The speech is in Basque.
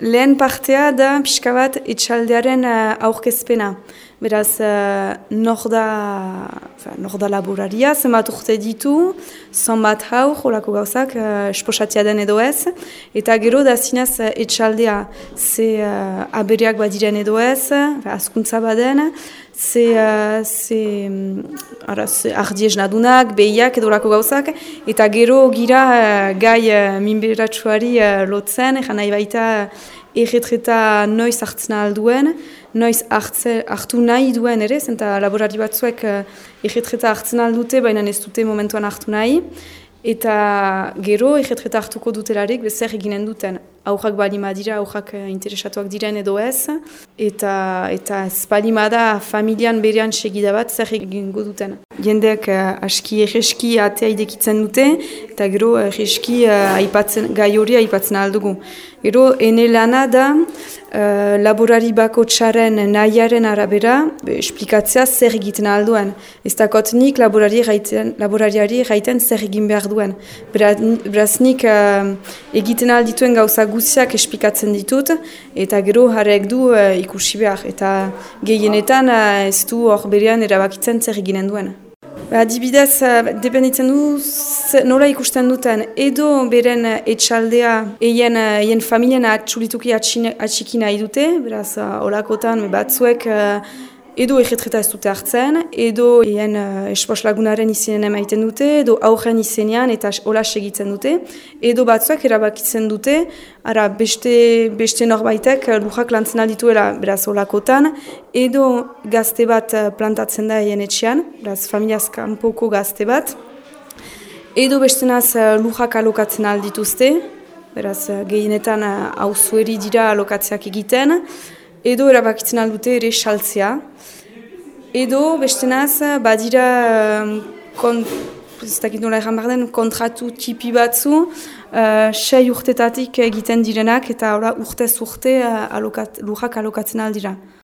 lehen partea da pixka bat etxaldearen uh, aurkezpena. Beraz, uh, nor da, nor da laboraria, zenbat urte ditu, zonbat hau, jolako gauzak, uh, esposatia den edo ez. Eta gero da zinez uh, etxaldea, ze uh, aberiak badiren edo ez, askuntza baden, ze, uh, ze, ara, ze ardiez nadunak, behiak edo lako gauzak, eta gero gira uh, gai uh, minberatsuari uh, lotzen, nahi baita erretreta noiz hartzen alduen, noiz hartze, hartu nahi duen ere, zenta laborari batzuek erretreta hartzen aldute, baina ez dute momentuan hartu nahi, eta gero erretreta hartuko dutelarik bezer eginen duten. Aurrak balima dira, aurrak uh, interesatuak diren edo ez, eta eta ez balima da familian berean segida bat zer egingo duten. Jendeak uh, aski erreski atea idekitzen dute, eta gero erreski uh, aipatzen, gai hori aipatzen aldugu. Gero, ene lana da, laborari bako txaren nahiaren arabera, be, esplikatzea zer egiten alduen. Ez dakot nik laborariari gaiten zer egin behar duen. Beraz nik uh, egiten aldituen gauza guziak esplikatzen ditut, eta gero jarek du uh, ikusi behar. Eta gehienetan uh, ez du hor berean erabakitzen zer eginen duen. Adibidez, dependitzen du nola ikusten duten. Edo beren etxaldea eien, eien familien atxulituki atxiki nahi dute, beraz, olakotan batzuek edo egetreta ez dute hartzen, edo eien uh, espos lagunaren izenen emaiten dute, edo aurren izenean eta hola segitzen dute, edo batzuak erabakitzen dute, ara beste, beste norbaitek lujak lantzen aldituela beraz olakotan, edo gazte bat plantatzen da eien etxean, beraz familiaz kanpoko gazte bat, edo beste naz lujak alokatzen aldituzte, beraz gehienetan hau dira alokatzeak egiten, edo erabakitzen aldute ere saltzea. Edo, beste naz, badira kon, kontratu tipi batzu, uh, sei urtetatik egiten direnak eta ora urtez urte uh, alokat, lujak alokatzen aldira.